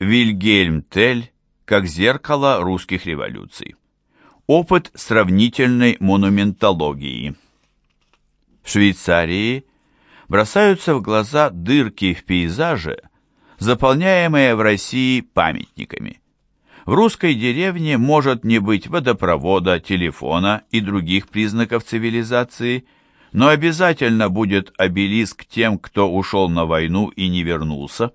Вильгельм Тель как зеркало русских революций. Опыт сравнительной монументологии. В Швейцарии бросаются в глаза дырки в пейзаже, заполняемые в России памятниками. В русской деревне может не быть водопровода, телефона и других признаков цивилизации, но обязательно будет обелиск тем, кто ушел на войну и не вернулся,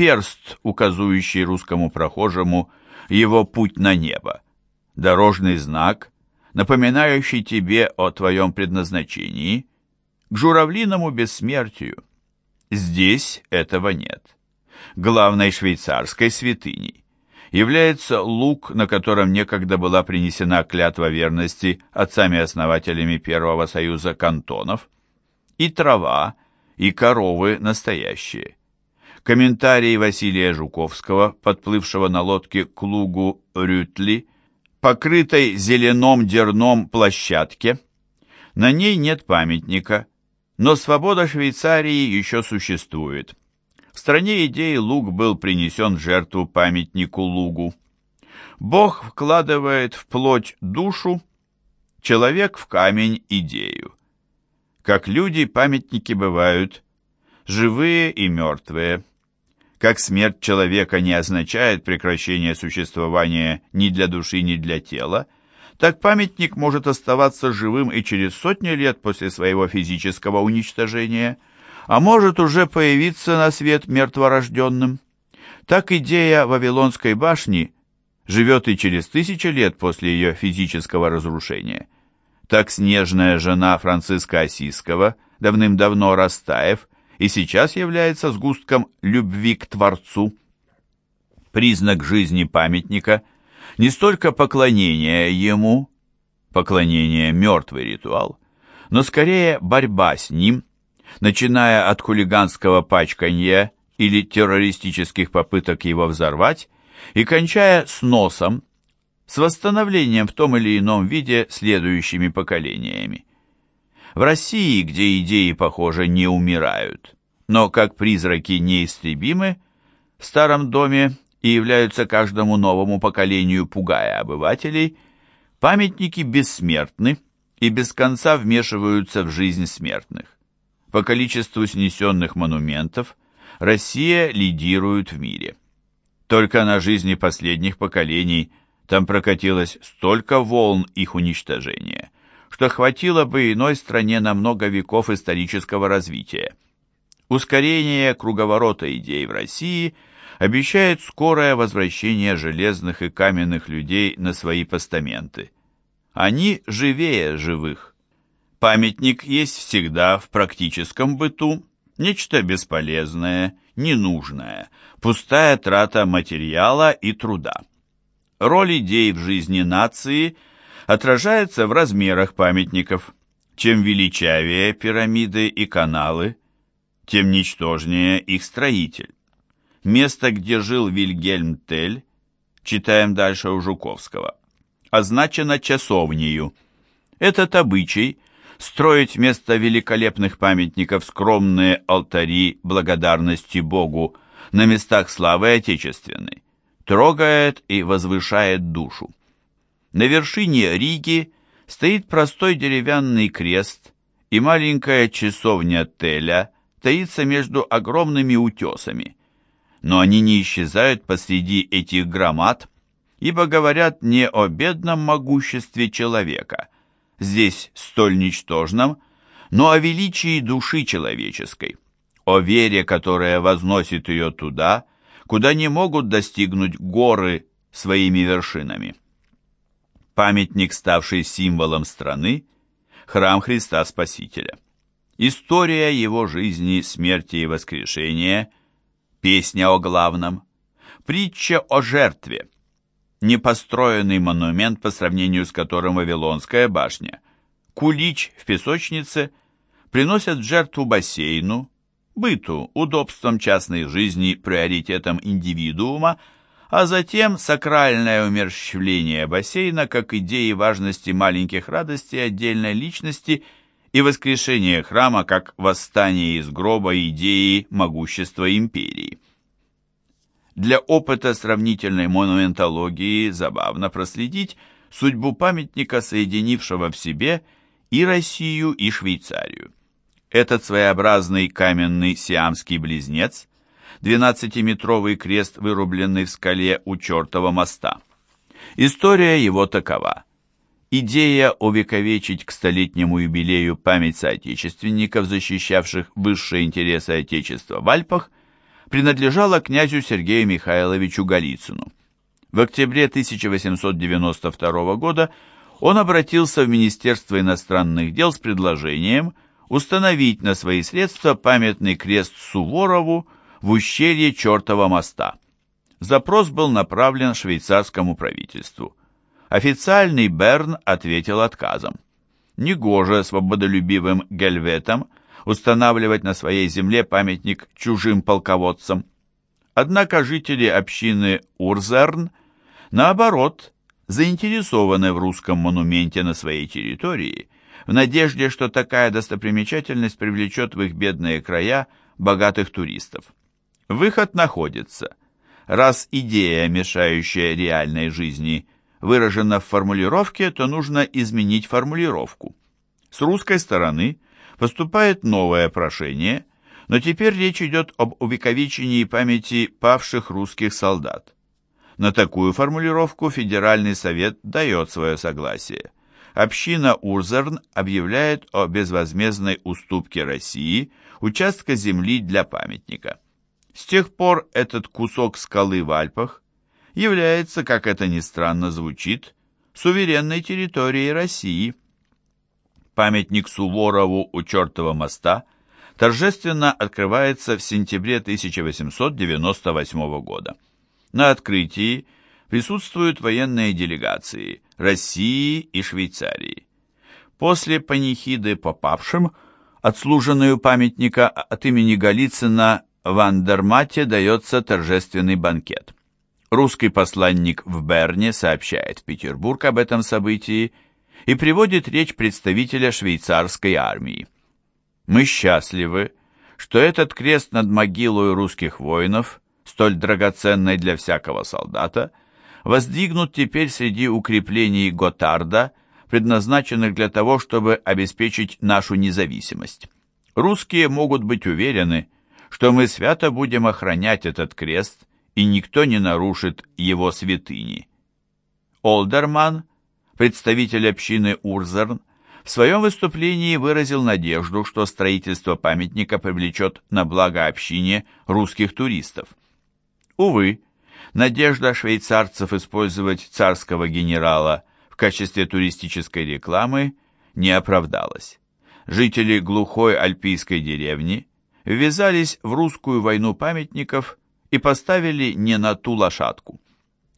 перст, указывающий русскому прохожему его путь на небо, дорожный знак, напоминающий тебе о твоем предназначении, к журавлиному бессмертию. Здесь этого нет. Главной швейцарской святыней является лук, на котором некогда была принесена клятва верности отцами-основателями Первого Союза кантонов, и трава, и коровы настоящие. Комментарий Василия Жуковского, подплывшего на лодке к лугу Рютли, покрытой зеленом дерном площадке. На ней нет памятника, но свобода Швейцарии еще существует. В стране идеи луг был принесен в жертву памятнику лугу. Бог вкладывает в плоть душу, человек в камень идею. Как люди, памятники бывают живые и мертвые. Как смерть человека не означает прекращение существования ни для души, ни для тела, так памятник может оставаться живым и через сотни лет после своего физического уничтожения, а может уже появиться на свет мертворожденным. Так идея Вавилонской башни живет и через тысячи лет после ее физического разрушения. Так снежная жена Франциска Осиского, давным-давно растаев, и сейчас является сгустком любви к Творцу. Признак жизни памятника не столько поклонение ему, поклонение мертвый ритуал, но скорее борьба с ним, начиная от хулиганского пачканья или террористических попыток его взорвать и кончая сносом, с восстановлением в том или ином виде следующими поколениями. В России, где идеи, похоже, не умирают, но как призраки неистребимы, в старом доме и являются каждому новому поколению, пугая обывателей, памятники бессмертны и без конца вмешиваются в жизнь смертных. По количеству снесенных монументов Россия лидирует в мире. Только на жизни последних поколений там прокатилось столько волн их уничтожения – что хватило бы иной стране на много веков исторического развития. Ускорение круговорота идей в России обещает скорое возвращение железных и каменных людей на свои постаменты. Они живее живых. Памятник есть всегда в практическом быту, нечто бесполезное, ненужное, пустая трата материала и труда. Роль идей в жизни нации – отражается в размерах памятников. Чем величавее пирамиды и каналы, тем ничтожнее их строитель. Место, где жил Вильгельм Тель, читаем дальше у Жуковского, означено часовнею. Этот обычай – строить вместо великолепных памятников скромные алтари благодарности Богу на местах славы Отечественной, трогает и возвышает душу. На вершине Риги стоит простой деревянный крест, и маленькая часовня Теля таится между огромными утесами. Но они не исчезают посреди этих громад, ибо говорят не о бедном могуществе человека, здесь столь ничтожном, но о величии души человеческой, о вере, которая возносит ее туда, куда не могут достигнуть горы своими вершинами памятник, ставший символом страны, храм Христа Спасителя. История его жизни, смерти и воскрешения, песня о главном, притча о жертве, непостроенный монумент, по сравнению с которым Вавилонская башня, кулич в песочнице, приносят в жертву бассейну, быту, удобствам частной жизни, приоритетам индивидуума, а затем сакральное умерщвление бассейна как идеи важности маленьких радостей отдельной личности и воскрешение храма как восстание из гроба идеи могущества империи. Для опыта сравнительной монументологии забавно проследить судьбу памятника, соединившего в себе и Россию, и Швейцарию. Этот своеобразный каменный сиамский близнец, 12-метровый крест, вырубленный в скале у чертова моста. История его такова. Идея увековечить к столетнему юбилею память соотечественников, защищавших высшие интересы Отечества в Альпах, принадлежала князю Сергею Михайловичу Голицыну. В октябре 1892 года он обратился в Министерство иностранных дел с предложением установить на свои средства памятный крест Суворову в ущелье Чертова моста. Запрос был направлен швейцарскому правительству. Официальный Берн ответил отказом. Негоже свободолюбивым гельветам устанавливать на своей земле памятник чужим полководцам. Однако жители общины Урзерн, наоборот, заинтересованы в русском монументе на своей территории, в надежде, что такая достопримечательность привлечет в их бедные края богатых туристов. Выход находится. Раз идея, мешающая реальной жизни, выражена в формулировке, то нужно изменить формулировку. С русской стороны поступает новое прошение, но теперь речь идет об увековечении памяти павших русских солдат. На такую формулировку Федеральный совет дает свое согласие. Община Урзерн объявляет о безвозмездной уступке России участка земли для памятника. С тех пор этот кусок скалы в Альпах является, как это ни странно звучит, суверенной территорией России. Памятник Суворову у Чертова моста торжественно открывается в сентябре 1898 года. На открытии присутствуют военные делегации России и Швейцарии. После панихиды попавшим, отслуженную памятника от имени Голицына в Андермате дается торжественный банкет. Русский посланник в Берне сообщает в Петербург об этом событии и приводит речь представителя швейцарской армии. «Мы счастливы, что этот крест над могилой русских воинов столь драгоценной для всякого солдата, воздвигнут теперь среди укреплений Готарда, предназначенных для того, чтобы обеспечить нашу независимость. Русские могут быть уверены, что мы свято будем охранять этот крест, и никто не нарушит его святыни. Олдерман, представитель общины Урзерн, в своем выступлении выразил надежду, что строительство памятника привлечет на благо общине русских туристов. Увы, надежда швейцарцев использовать царского генерала в качестве туристической рекламы не оправдалась. Жители глухой альпийской деревни ввязались в русскую войну памятников и поставили не на ту лошадку.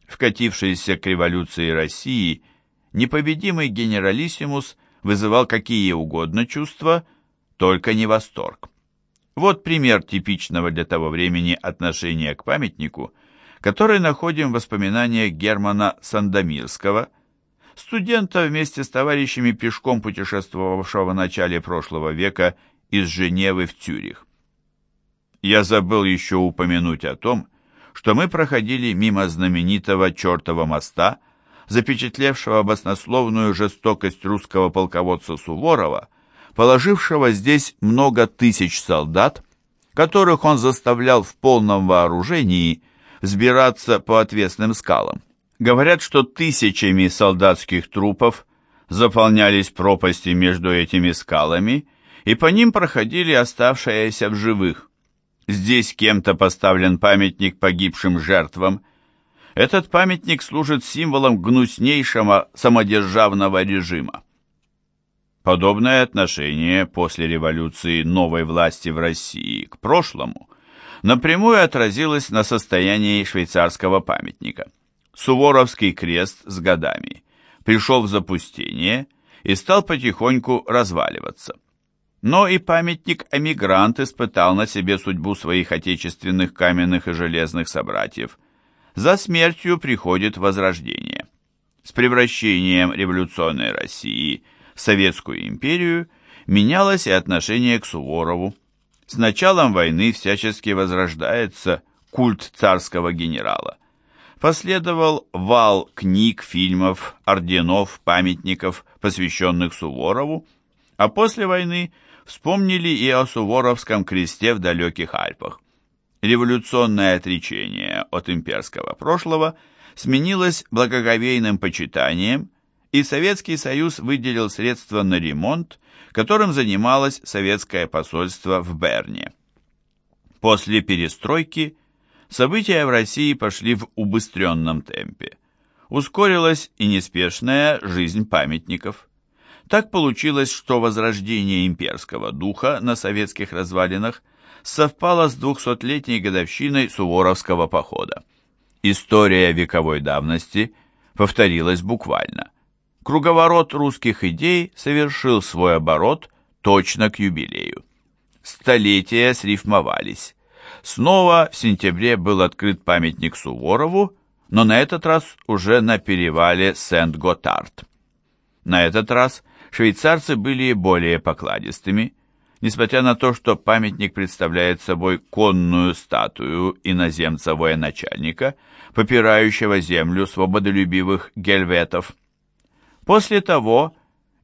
Вкатившийся к революции России непобедимый генералиссимус вызывал какие угодно чувства, только не восторг. Вот пример типичного для того времени отношения к памятнику, который находим в воспоминаниях Германа Сандомирского, студента вместе с товарищами пешком путешествовавшего в начале прошлого века из Женевы в Цюрих. Я забыл еще упомянуть о том, что мы проходили мимо знаменитого чертова моста, запечатлевшего баснословную жестокость русского полководца Суворова, положившего здесь много тысяч солдат, которых он заставлял в полном вооружении взбираться по отвесным скалам. Говорят, что тысячами солдатских трупов заполнялись пропасти между этими скалами, и по ним проходили оставшиеся в живых. Здесь кем-то поставлен памятник погибшим жертвам. Этот памятник служит символом гнуснейшего самодержавного режима. Подобное отношение после революции новой власти в России к прошлому напрямую отразилось на состоянии швейцарского памятника. Суворовский крест с годами пришел в запустение и стал потихоньку разваливаться. Но и памятник «Эмигрант» испытал на себе судьбу своих отечественных каменных и железных собратьев. За смертью приходит возрождение. С превращением революционной России – Советскую империю, менялось и отношение к Суворову. С началом войны всячески возрождается культ царского генерала, последовал вал книг, фильмов, орденов, памятников, посвященных Суворову, а после войны вспомнили и о Суворовском кресте в далеких Альпах. Революционное отречение от имперского прошлого сменилось благоговейным почитанием, и Советский Союз выделил средства на ремонт, которым занималось советское посольство в Берне. После перестройки события в России пошли в убыстренном темпе. Ускорилась и неспешная жизнь памятников. Так получилось, что возрождение имперского духа на советских развалинах совпало с 200-летней годовщиной Суворовского похода. История вековой давности повторилась буквально. Круговорот русских идей совершил свой оборот точно к юбилею. Столетия срифмовались. Снова в сентябре был открыт памятник Суворову, но на этот раз уже на перевале Сент-Готард. На этот раз швейцарцы были более покладистыми, несмотря на то, что памятник представляет собой конную статую иноземца-военачальника, попирающего землю свободолюбивых гельветов. После того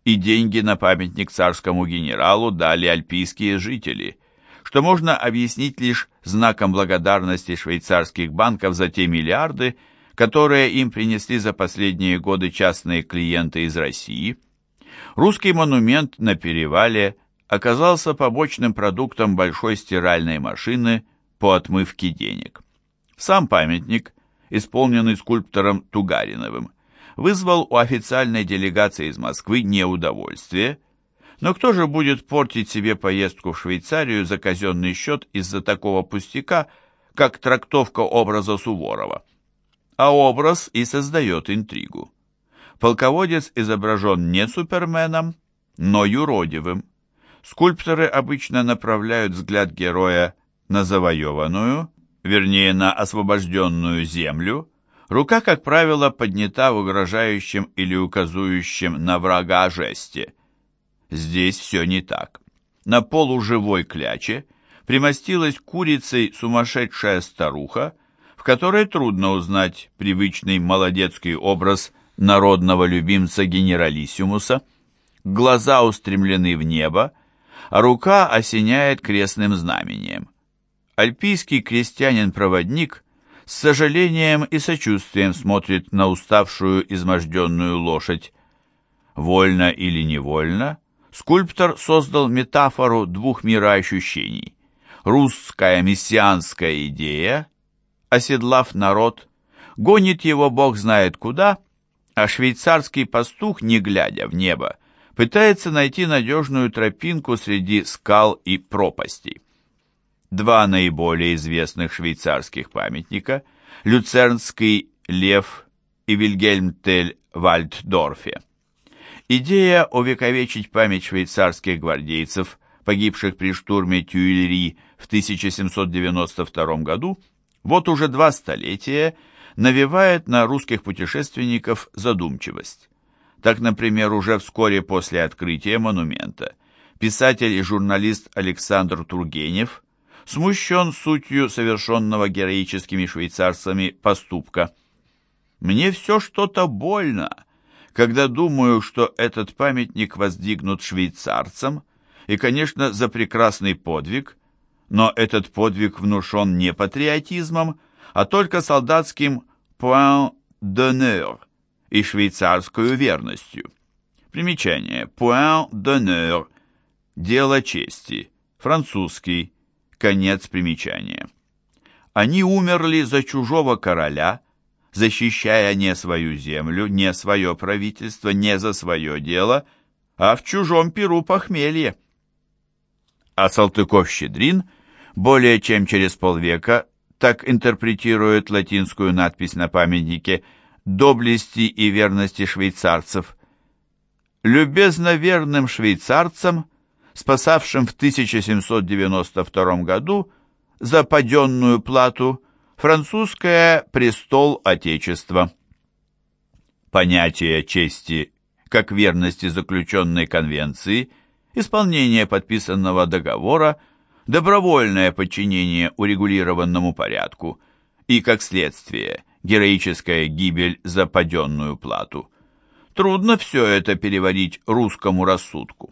и деньги на памятник царскому генералу дали альпийские жители, что можно объяснить лишь знаком благодарности швейцарских банков за те миллиарды, которые им принесли за последние годы частные клиенты из России. Русский монумент на перевале оказался побочным продуктом большой стиральной машины по отмывке денег. Сам памятник, исполненный скульптором Тугариновым, вызвал у официальной делегации из Москвы неудовольствие, но кто же будет портить себе поездку в Швейцарию за казенный счет из-за такого пустяка, как трактовка образа Суворова? А образ и создает интригу. Полководец изображен не суперменом, но юродивым. Скульпторы обычно направляют взгляд героя на завоеванную, вернее, на освобожденную землю, Рука, как правило, поднята в угрожающем или указующем на врага жесте. Здесь все не так. На полуживой кляче примостилась курицей сумасшедшая старуха, в которой трудно узнать привычный молодецкий образ народного любимца генералиссимуса. Глаза устремлены в небо, а рука осеняет крестным знамением. Альпийский крестьянин-проводник – с сожалением и сочувствием смотрит на уставшую, изможденную лошадь. Вольно или невольно, скульптор создал метафору двух мироощущений. Русская мессианская идея, оседлав народ, гонит его бог знает куда, а швейцарский пастух, не глядя в небо, пытается найти надежную тропинку среди скал и пропастей. Два наиболее известных швейцарских памятника – Люцернский лев и Вильгельм-Тель в Альтдорфе. Идея увековечить память швейцарских гвардейцев, погибших при штурме Тюильри в 1792 году, вот уже два столетия навевает на русских путешественников задумчивость. Так, например, уже вскоре после открытия монумента писатель и журналист Александр Тургенев – смущен сутью совершенного героическими швейцарцами поступка. Мне все что-то больно, когда думаю, что этот памятник воздвигнут швейцарцам, и, конечно, за прекрасный подвиг, но этот подвиг внушен не патриотизмом, а только солдатским «point d'honneur» и швейцарскую верностью. Примечание. «Point d'honneur» – «дело чести», французский, Конец примечания. Они умерли за чужого короля, защищая не свою землю, не свое правительство, не за свое дело, а в чужом перу похмелье. А Салтыков-Щедрин более чем через полвека так интерпретирует латинскую надпись на памятнике «Доблести и верности швейцарцев». «Любезно верным швейцарцам спасавшим в 1792 году за паденную плату французское престол Отечества. Понятие чести как верности заключенной конвенции, исполнение подписанного договора добровольное подчинение урегулированному порядку и, как следствие, героическая гибель за паденную плату. Трудно все это переварить русскому рассудку.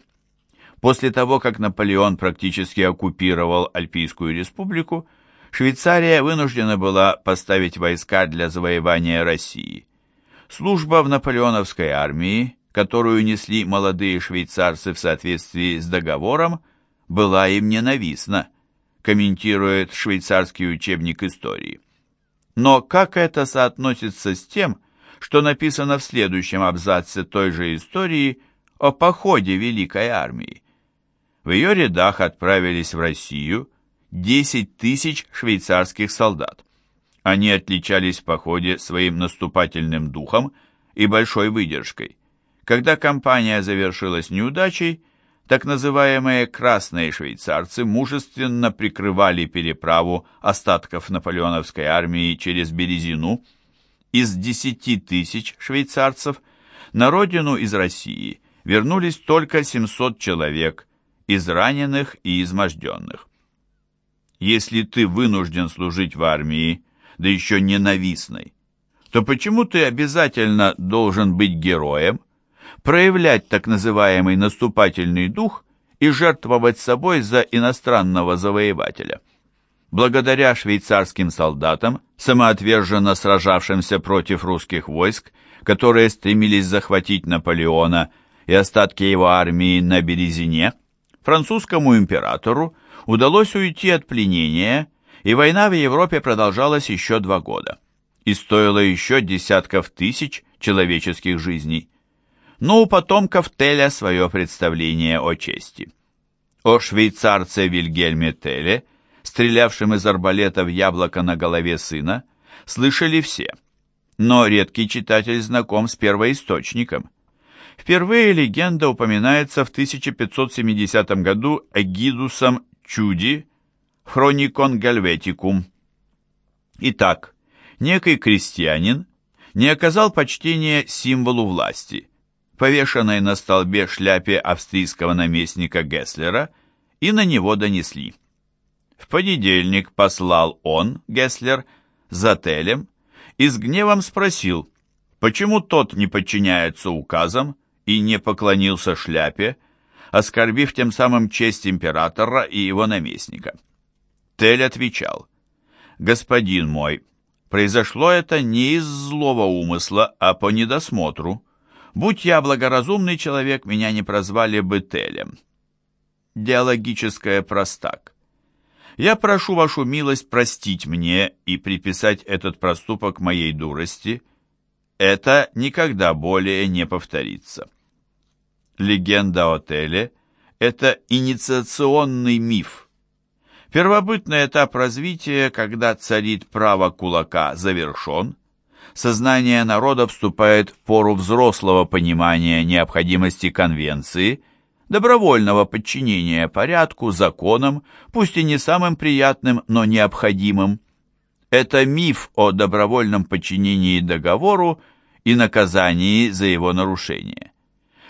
После того, как Наполеон практически оккупировал Альпийскую республику, Швейцария вынуждена была поставить войска для завоевания России. Служба в наполеоновской армии, которую несли молодые швейцарцы в соответствии с договором, была им ненавистна, комментирует швейцарский учебник истории. Но как это соотносится с тем, что написано в следующем абзаце той же истории о походе Великой Армии? В ее рядах отправились в Россию 10 тысяч швейцарских солдат. Они отличались в походе своим наступательным духом и большой выдержкой. Когда кампания завершилась неудачей, так называемые «красные швейцарцы» мужественно прикрывали переправу остатков наполеоновской армии через Березину. Из 10 тысяч швейцарцев на родину из России вернулись только 700 человек, из раненых и изможденных. Если ты вынужден служить в армии, да еще ненавистной, то почему ты обязательно должен быть героем? Проявлять так называемый наступательный дух и жертвовать собой за иностранного завоевателя. Благодаря швейцарским солдатам, самоотверженно сражавшимся против русских войск, которые стремились захватить Наполеона и остатки его армии на Березине, французскому императору удалось уйти от пленения, и война в Европе продолжалась еще два года и стоила еще десятков тысяч человеческих жизней но у потомков Теля свое представление о чести. О швейцарце Вильгельме Теле, стрелявшем из арбалета в яблоко на голове сына, слышали все, но редкий читатель знаком с первоисточником. Впервые легенда упоминается в 1570 году Эгидусом Чуди «Хроникон Гальветикум». Итак, некий крестьянин не оказал почтения символу власти – повешенной на столбе шляпе австрийского наместника Гесслера, и на него донесли. В понедельник послал он, Гесслер, за Телем и с гневом спросил, почему тот не подчиняется указам и не поклонился шляпе, оскорбив тем самым честь императора и его наместника. Тель отвечал, «Господин мой, произошло это не из злого умысла, а по недосмотру. Будь я благоразумный человек, меня не прозвали бы Телем. Диалогическое простак. Я прошу вашу милость простить мне и приписать этот проступок моей дурости. Это никогда более не повторится. Легенда о Теле – это инициационный миф. Первобытный этап развития, когда царит право кулака, завершен – сознание народа вступает в пору взрослого понимания необходимости конвенции, добровольного подчинения порядку, законам, пусть и не самым приятным, но необходимым. Это миф о добровольном подчинении договору и наказании за его нарушение.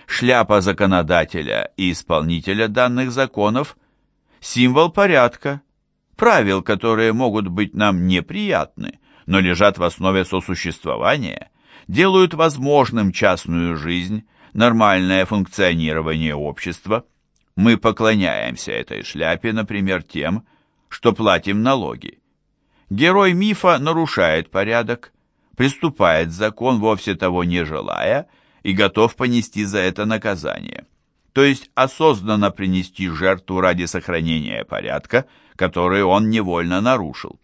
Шляпа законодателя и исполнителя данных законов – символ порядка, правил, которые могут быть нам неприятны, но лежат в основе сосуществования, делают возможным частную жизнь, нормальное функционирование общества. Мы поклоняемся этой шляпе, например, тем, что платим налоги. Герой мифа нарушает порядок, приступает закон, вовсе того не желая, и готов понести за это наказание. То есть осознанно принести жертву ради сохранения порядка, который он невольно нарушил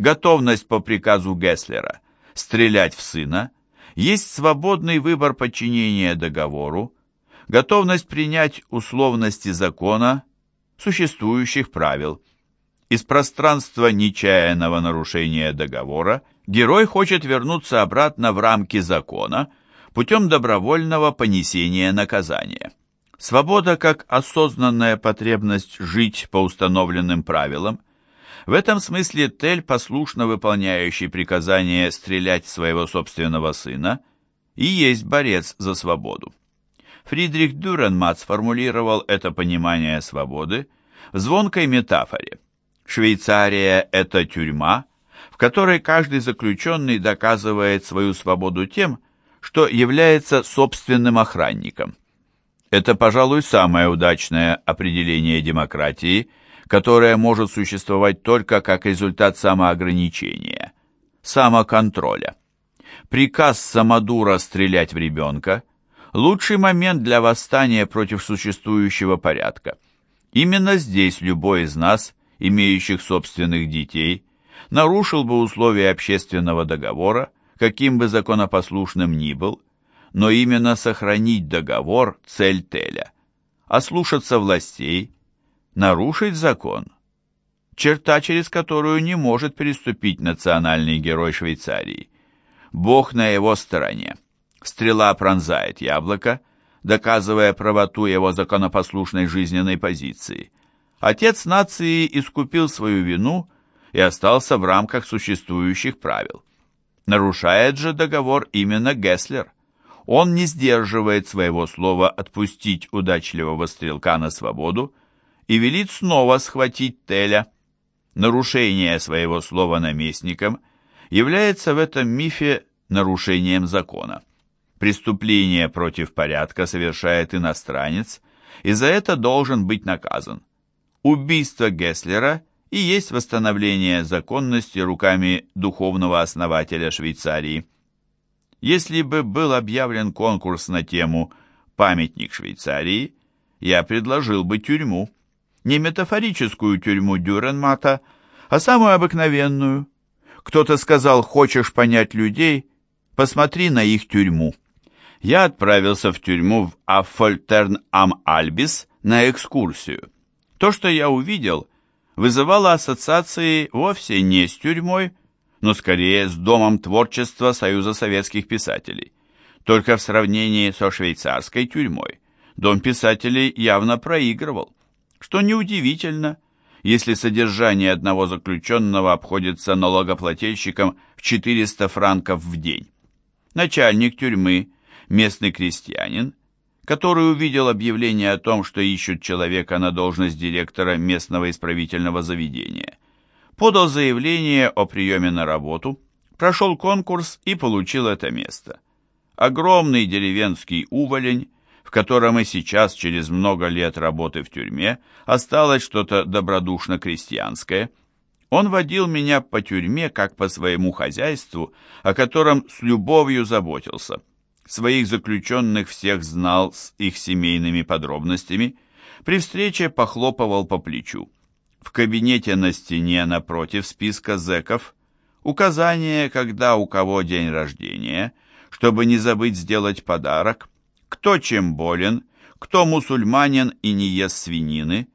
готовность по приказу Гесслера стрелять в сына, есть свободный выбор подчинения договору, готовность принять условности закона, существующих правил. Из пространства нечаянного нарушения договора герой хочет вернуться обратно в рамки закона путем добровольного понесения наказания. Свобода как осознанная потребность жить по установленным правилам – в этом смысле Тель, послушно выполняющий приказание стрелять своего собственного сына, и есть борец за свободу. Фридрих Дюренмат сформулировал это понимание свободы В звонкой метафоре. Швейцария – это тюрьма, в которой каждый заключенный доказывает свою свободу тем, что является собственным охранником. Это, пожалуй, самое удачное определение демократии, которое может существовать только как результат самоограничения, самоконтроля. Приказ Самодура стрелять в ребенка – лучший момент для восстания против существующего порядка. Именно здесь любой из нас, имеющих собственных детей, нарушил бы условия общественного договора, каким бы законопослушным ни был, но именно сохранить договор – цель Теля. Ослушаться властей, нарушить закон – черта, через которую не может переступить национальный герой Швейцарии. Бог на его стороне. Стрела пронзает яблоко, доказывая правоту его законопослушной жизненной позиции. Отец нации искупил свою вину и остался в рамках существующих правил. Нарушает же договор именно Гесслер. Он не сдерживает своего слова отпустить удачливого стрелка на свободу и велит снова схватить Теля. Нарушение своего слова наместником является в этом мифе нарушением закона. Преступление против порядка совершает иностранец, и за это должен быть наказан. Убийство Гесслера и есть восстановление законности руками духовного основателя Швейцарии. Если бы был объявлен конкурс на тему «Памятник Швейцарии», я предложил бы тюрьму. Не метафорическую тюрьму Дюренмата, а самую обыкновенную. Кто-то сказал, хочешь понять людей, посмотри на их тюрьму. Я отправился в тюрьму в Аффольтерн-Ам-Альбис на экскурсию. То, что я увидел, вызывало ассоциации вовсе не с тюрьмой, но скорее с Домом творчества Союза советских писателей. Только в сравнении со швейцарской тюрьмой Дом писателей явно проигрывал, что неудивительно, если содержание одного заключенного обходится налогоплательщикам в 400 франков в день. Начальник тюрьмы, местный крестьянин, который увидел объявление о том, что ищут человека на должность директора местного исправительного заведения. Подал заявление о приеме на работу, прошел конкурс и получил это место. Огромный деревенский уволень, в котором и сейчас, через много лет работы в тюрьме, осталось что-то добродушно-крестьянское. Он водил меня по тюрьме, как по своему хозяйству, о котором с любовью заботился. Своих заключенных всех знал с их семейными подробностями. При встрече похлопывал по плечу. В кабинете на стене напротив списка зэков указание, когда у кого день рождения, чтобы не забыть сделать подарок, кто чем болен, кто мусульманин и не ест свинины.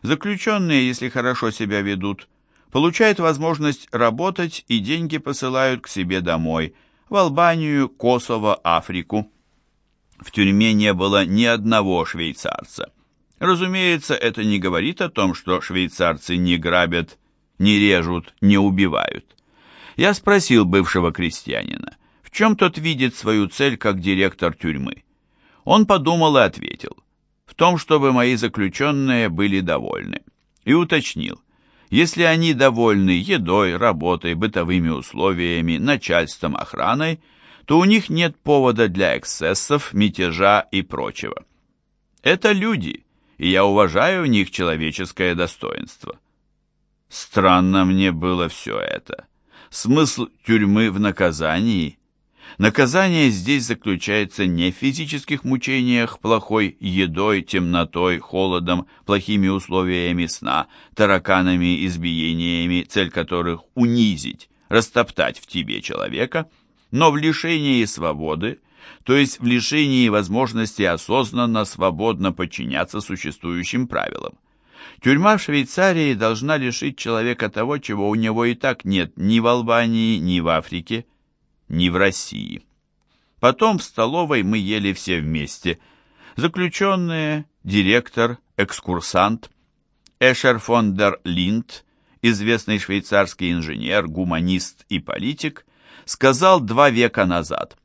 Заключенные, если хорошо себя ведут, получают возможность работать и деньги посылают к себе домой – в Албанию, Косово, Африку. В тюрьме не было ни одного швейцарца. Разумеется, это не говорит о том, что швейцарцы не грабят, не режут, не убивают. Я спросил бывшего крестьянина, в чем тот видит свою цель как директор тюрьмы. Он подумал и ответил, в том, чтобы мои заключенные были довольны, и уточнил, если они довольны едой, работой, бытовыми условиями, начальством, охраной, то у них нет повода для эксцессов, мятежа и прочего. Это люди, и я уважаю в них человеческое достоинство. Странно мне было все это. Смысл тюрьмы в наказании Наказание здесь заключается не в физических мучениях, плохой едой, темнотой, холодом, плохими условиями сна, тараканами, избиениями, цель которых унизить, растоптать в тебе человека, но в лишении свободы, то есть в лишении возможности осознанно, свободно подчиняться существующим правилам. Тюрьма в Швейцарии должна лишить человека того, чего у него и так нет ни в Албании, ни в Африке, ни в России. Потом в столовой мы ели все вместе. Заключенные, директор, экскурсант. Эшер фон дер Линд, известный швейцарский инженер, гуманист и политик, сказал два века назад,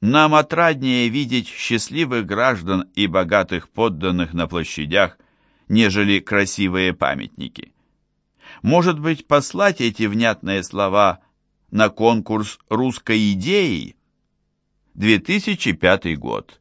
«Нам отраднее видеть счастливых граждан и богатых подданных на площадях, нежели красивые памятники. Может быть, послать эти внятные слова на конкурс русской идеи? 2005 год.